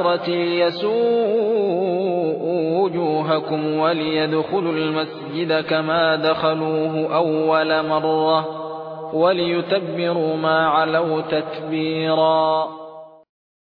الآخرة ليسوءوا وجوهكم وليدخلوا المسجد كما دخلوه أول مرة وليتبروا ما علوا تتبيرا